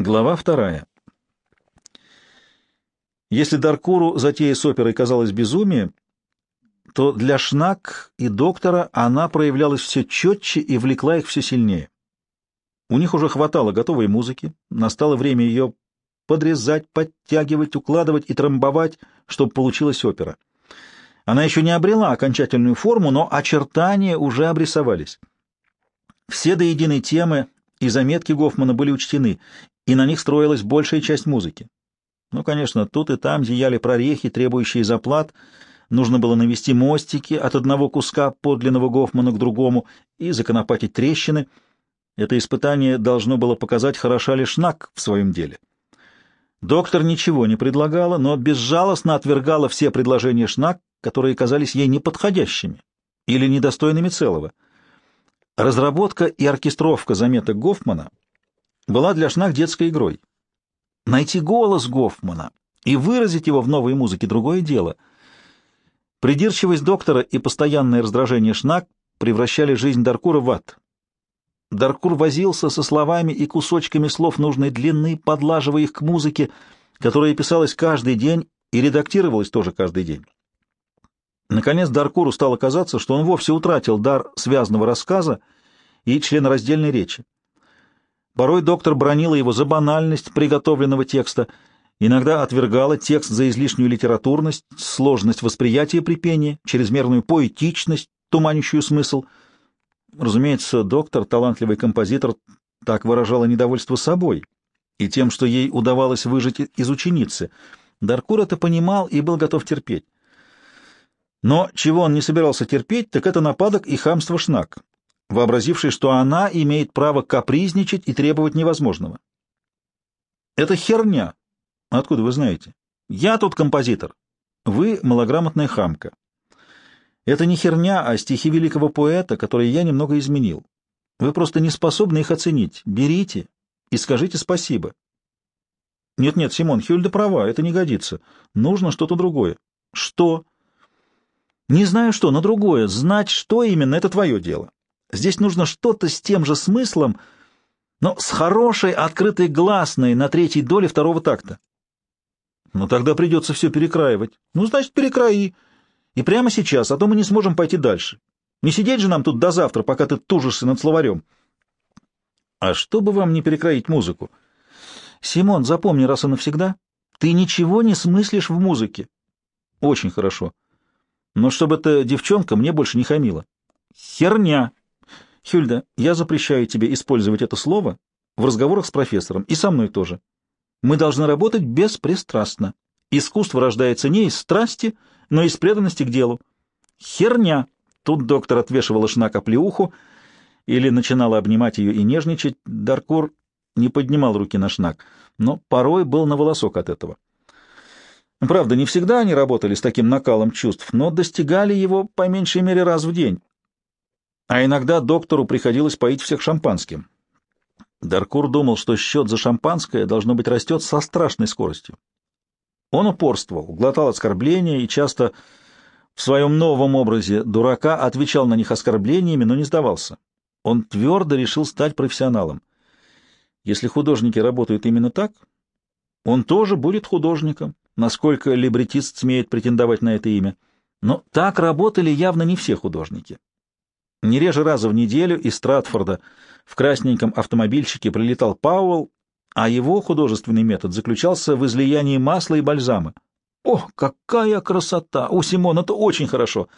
Глава вторая. Если Даркуру затея с оперой казалась безумием, то для Шнак и доктора она проявлялась все четче и влекла их все сильнее. У них уже хватало готовой музыки, настало время ее подрезать, подтягивать, укладывать и трамбовать, чтобы получилась опера. Она еще не обрела окончательную форму, но очертания уже обрисовались. Все до единой темы и заметки Гофмана были учтены, и на них строилась большая часть музыки. Ну, конечно, тут и там зияли прорехи, требующие заплат, нужно было навести мостики от одного куска подлинного Гофмана к другому и законопатить трещины. Это испытание должно было показать, хороша ли Шнак в своем деле. Доктор ничего не предлагала, но безжалостно отвергала все предложения Шнак, которые казались ей неподходящими или недостойными целого. Разработка и оркестровка заметок Гофмана — была для Шнах детской игрой. Найти голос Гофмана и выразить его в новой музыке — другое дело. Придирчивость доктора и постоянное раздражение Шнак превращали жизнь Даркура в ад. Даркур возился со словами и кусочками слов нужной длины, подлаживая их к музыке, которая писалась каждый день и редактировалась тоже каждый день. Наконец Даркуру стало казаться, что он вовсе утратил дар связанного рассказа и членораздельной речи. Порой доктор бронила его за банальность приготовленного текста, иногда отвергала текст за излишнюю литературность, сложность восприятия при пении, чрезмерную поэтичность, туманящую смысл. Разумеется, доктор, талантливый композитор, так выражала недовольство собой и тем, что ей удавалось выжить из ученицы. Даркур это понимал и был готов терпеть. Но чего он не собирался терпеть, так это нападок и хамство Шнак вообразивший, что она имеет право капризничать и требовать невозможного. Это херня. Откуда вы знаете? Я тут композитор. Вы малограмотная хамка. Это не херня, а стихи великого поэта, которые я немного изменил. Вы просто не способны их оценить. Берите и скажите спасибо. Нет-нет, Симон, Хюльда права, это не годится. Нужно что-то другое. Что? Не знаю что, но другое. Знать, что именно, это твое дело. Здесь нужно что-то с тем же смыслом, но с хорошей открытой гласной на третьей доле второго такта. Ну, тогда придется все перекраивать. Ну, значит, перекраи. И прямо сейчас, а то мы не сможем пойти дальше. Не сидеть же нам тут до завтра, пока ты тужишься над словарем. А что бы вам не перекроить музыку? Симон, запомни раз и навсегда, ты ничего не смыслишь в музыке. Очень хорошо. Но чтобы эта девчонка мне больше не хамила. Херня! Хюльда, я запрещаю тебе использовать это слово в разговорах с профессором, и со мной тоже. Мы должны работать беспристрастно. Искусство рождается не из страсти, но из преданности к делу. Херня! Тут доктор отвешивала шнака плеуху или начинала обнимать ее и нежничать. Даркур не поднимал руки на шнак, но порой был на волосок от этого. Правда, не всегда они работали с таким накалом чувств, но достигали его по меньшей мере раз в день а иногда доктору приходилось поить всех шампанским. Даркур думал, что счет за шампанское, должно быть, растет со страшной скоростью. Он упорствовал, глотал оскорбления и часто в своем новом образе дурака отвечал на них оскорблениями, но не сдавался. Он твердо решил стать профессионалом. Если художники работают именно так, он тоже будет художником, насколько либретист смеет претендовать на это имя. Но так работали явно не все художники. Не реже раза в неделю из Стратфорда в красненьком автомобильчике прилетал Пауэлл, а его художественный метод заключался в излиянии масла и бальзама. О, какая красота! У Симона это очень хорошо.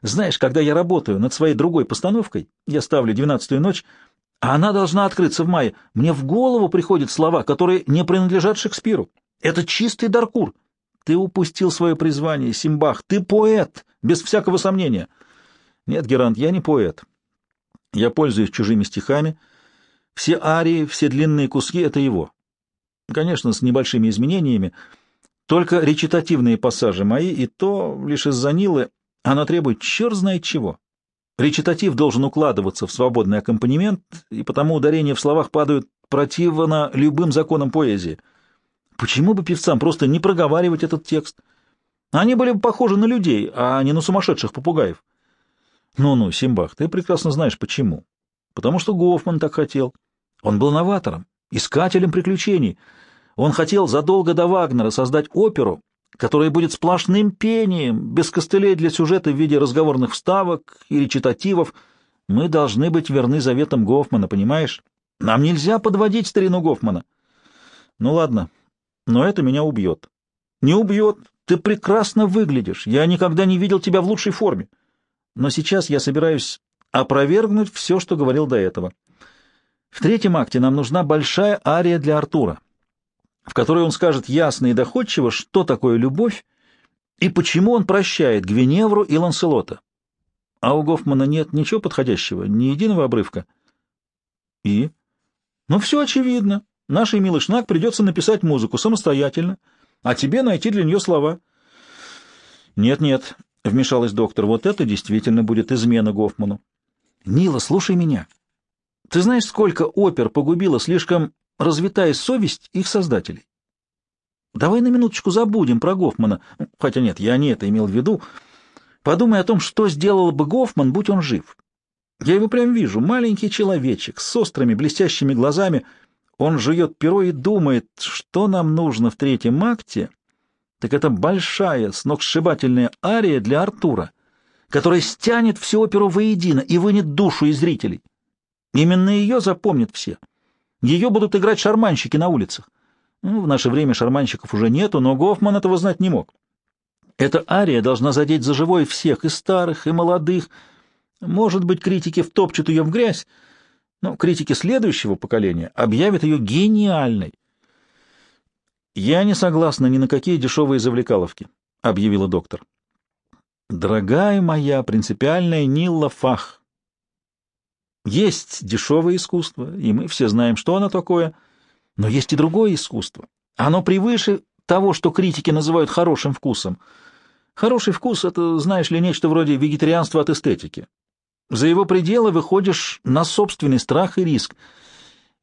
Знаешь, когда я работаю над своей другой постановкой, я ставлю «Двенадцатую ночь», а она должна открыться в мае, мне в голову приходят слова, которые не принадлежат Шекспиру. Это чистый Даркур. Ты упустил свое призвание, Симбах. Ты поэт, без всякого сомнения. Нет, Герант, я не поэт. Я пользуюсь чужими стихами. Все арии, все длинные куски — это его. Конечно, с небольшими изменениями. Только речитативные пассажи мои, и то лишь из-за Нилы, она требует черт знает чего. Речитатив должен укладываться в свободный аккомпанемент, и потому ударения в словах падают противно любым законам поэзии. Почему бы певцам просто не проговаривать этот текст? Они были бы похожи на людей, а не на сумасшедших попугаев. Ну-ну, Симбах, ты прекрасно знаешь, почему. Потому что Гофман так хотел. Он был новатором, искателем приключений. Он хотел задолго до Вагнера создать оперу, которая будет сплошным пением, без костылей для сюжета в виде разговорных вставок и речитативов. Мы должны быть верны заветам Гофмана, понимаешь? Нам нельзя подводить старину Гофмана. Ну ладно, но это меня убьет. Не убьет. Ты прекрасно выглядишь. Я никогда не видел тебя в лучшей форме. Но сейчас я собираюсь опровергнуть все, что говорил до этого. В третьем акте нам нужна большая ария для Артура, в которой он скажет ясно и доходчиво, что такое любовь и почему он прощает Гвиневру и Ланселота. А у Гофмана нет ничего подходящего, ни единого обрывка. И? Ну, все очевидно. Нашей милый Шнак придется написать музыку самостоятельно, а тебе найти для нее слова. Нет-нет, — вмешалась доктор, — вот это действительно будет измена Гофману. Нила, слушай меня. Ты знаешь, сколько опер погубила слишком развитая совесть их создателей? Давай на минуточку забудем про Гофмана. Хотя нет, я не это имел в виду. Подумай о том, что сделал бы Гофман, будь он жив. Я его прям вижу. Маленький человечек с острыми блестящими глазами. Он жует перо и думает, что нам нужно в третьем акте. Так это большая, сногсшибательная ария для Артура, которая стянет всю оперу воедино и вынет душу из зрителей. Именно ее запомнят все. Ее будут играть шарманщики на улицах. Ну, в наше время шарманщиков уже нету, но Гофман этого знать не мог. Эта ария должна задеть за живой всех, и старых, и молодых. Может быть, критики втопчут ее в грязь, но критики следующего поколения объявят ее гениальной. «Я не согласна ни на какие дешевые завлекаловки», — объявила доктор. «Дорогая моя принципиальная Нилла Фах, есть дешевое искусство, и мы все знаем, что оно такое, но есть и другое искусство. Оно превыше того, что критики называют хорошим вкусом. Хороший вкус — это, знаешь ли, нечто вроде вегетарианства от эстетики. За его пределы выходишь на собственный страх и риск.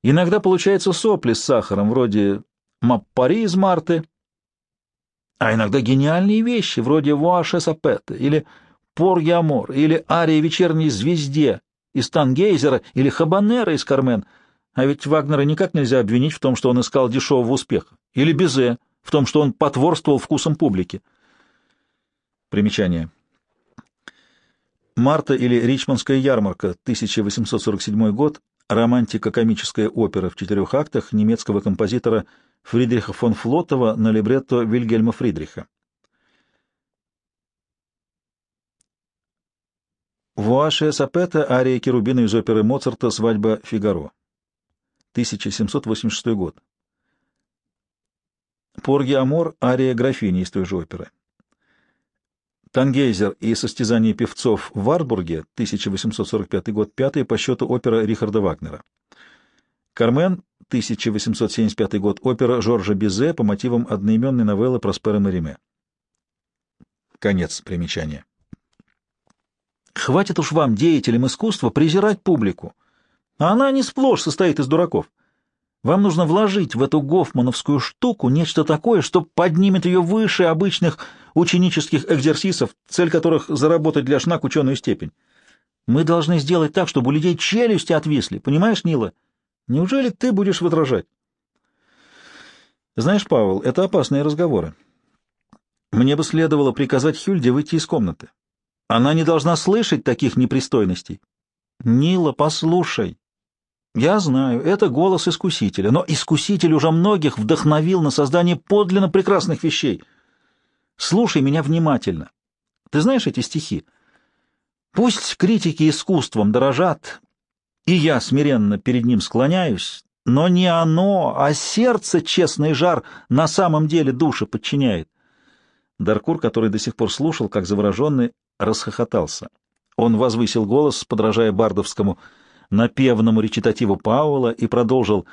Иногда получается сопли с сахаром, вроде «Маппари из Марты», а иногда гениальные вещи, вроде «Вуаше Сапетте» или «Пор Ямор» или «Ария вечерней звезде», из Тангейзера или Хабанера из Кармен. А ведь Вагнера никак нельзя обвинить в том, что он искал дешевого успеха. Или Безе в том, что он потворствовал вкусам публики. Примечание. «Марта» или «Ричмондская ярмарка», 1847 год, романтико-комическая опера в четырех актах немецкого композитора Фридриха фон Флотова на либретто Вильгельма Фридриха. Вуаше Сапета, ария Керубина из оперы Моцарта «Свадьба Фигаро», 1786 год. Порги Амор, ария графини из той же оперы. Тангейзер и состязание певцов в Варбурге, 1845 год, пятая по счету опера Рихарда Вагнера. Кармен, 1875 год, опера Жоржа Бизе по мотивам одноименной новеллы Проспера Мариме. Конец примечания. Хватит уж вам, деятелям искусства, презирать публику. А она не сплошь состоит из дураков. Вам нужно вложить в эту гофмановскую штуку нечто такое, что поднимет ее выше обычных ученических экзерсисов, цель которых — заработать для шнак ученую степень. Мы должны сделать так, чтобы у людей челюсти отвисли. Понимаешь, Нила? Неужели ты будешь возражать? Знаешь, Павел, это опасные разговоры. Мне бы следовало приказать Хюльде выйти из комнаты. Она не должна слышать таких непристойностей. Нила, послушай. Я знаю, это голос искусителя, но искуситель уже многих вдохновил на создание подлинно прекрасных вещей. Слушай меня внимательно. Ты знаешь эти стихи? Пусть критики искусством дорожат, и я смиренно перед ним склоняюсь, но не оно, а сердце честный жар на самом деле души подчиняет. Даркур, который до сих пор слушал, как завороженный, расхохотался. Он возвысил голос, подражая бардовскому напевному речитативу Паула, и продолжил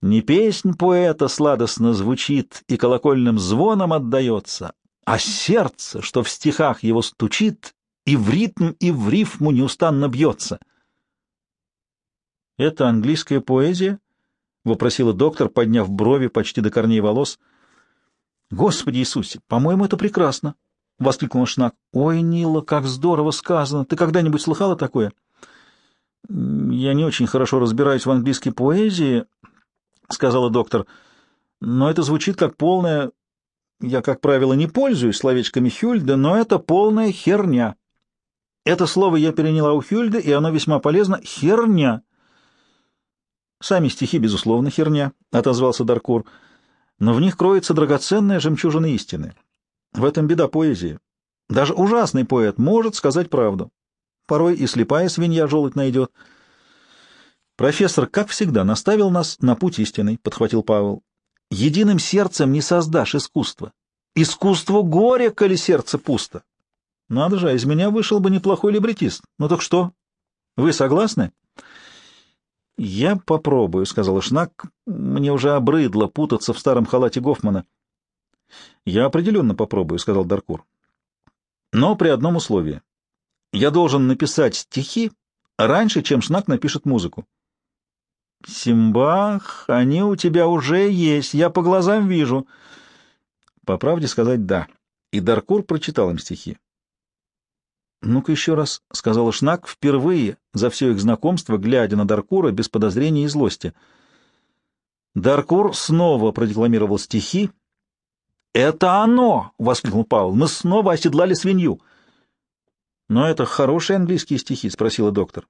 «Не песнь поэта сладостно звучит и колокольным звоном отдается, а сердце, что в стихах его стучит, и в ритм, и в рифму неустанно бьется». «Это английская поэзия?» — вопросила доктор, подняв брови почти до корней волос. «Господи Иисусе, по-моему, это прекрасно!» — воскликнул Шнак. — Ой, Нила, как здорово сказано! Ты когда-нибудь слыхала такое? — Я не очень хорошо разбираюсь в английской поэзии, — сказала доктор. «Но это звучит как полная... Я, как правило, не пользуюсь словечками Хюльда, но это полная херня. Это слово я переняла у Хюльда, и оно весьма полезно. Херня!» «Сами стихи, безусловно, херня», — отозвался Даркур. «Но в них кроется драгоценная жемчужина истины. В этом беда поэзии. Даже ужасный поэт может сказать правду. Порой и слепая свинья желудь найдет». Профессор, как всегда, наставил нас на путь истинный, — подхватил Павел. Единым сердцем не создашь искусство. Искусство горе, коли сердце пусто. Надо же, а из меня вышел бы неплохой либретист. Ну так что? Вы согласны? Я попробую, — сказала Шнак. Мне уже обрыдло путаться в старом халате Гофмана. Я определенно попробую, — сказал Даркур. Но при одном условии. Я должен написать стихи раньше, чем Шнак напишет музыку. Симбах, они у тебя уже есть, я по глазам вижу. По правде сказать, да. И Даркур прочитал им стихи. «Ну-ка еще раз», — сказала Шнак, впервые за все их знакомство, глядя на Даркура без подозрения и злости. Даркур снова продекламировал стихи. «Это оно!» — воскликнул Павел. «Мы снова оседлали свинью». «Но это хорошие английские стихи?» — спросила доктор.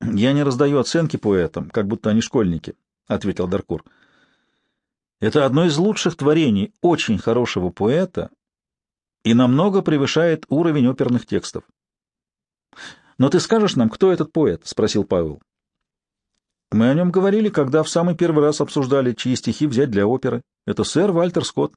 «Я не раздаю оценки поэтам, как будто они школьники», — ответил Даркур. «Это одно из лучших творений очень хорошего поэта и намного превышает уровень оперных текстов». «Но ты скажешь нам, кто этот поэт?» — спросил Павел. «Мы о нем говорили, когда в самый первый раз обсуждали, чьи стихи взять для оперы. Это сэр Вальтер Скотт».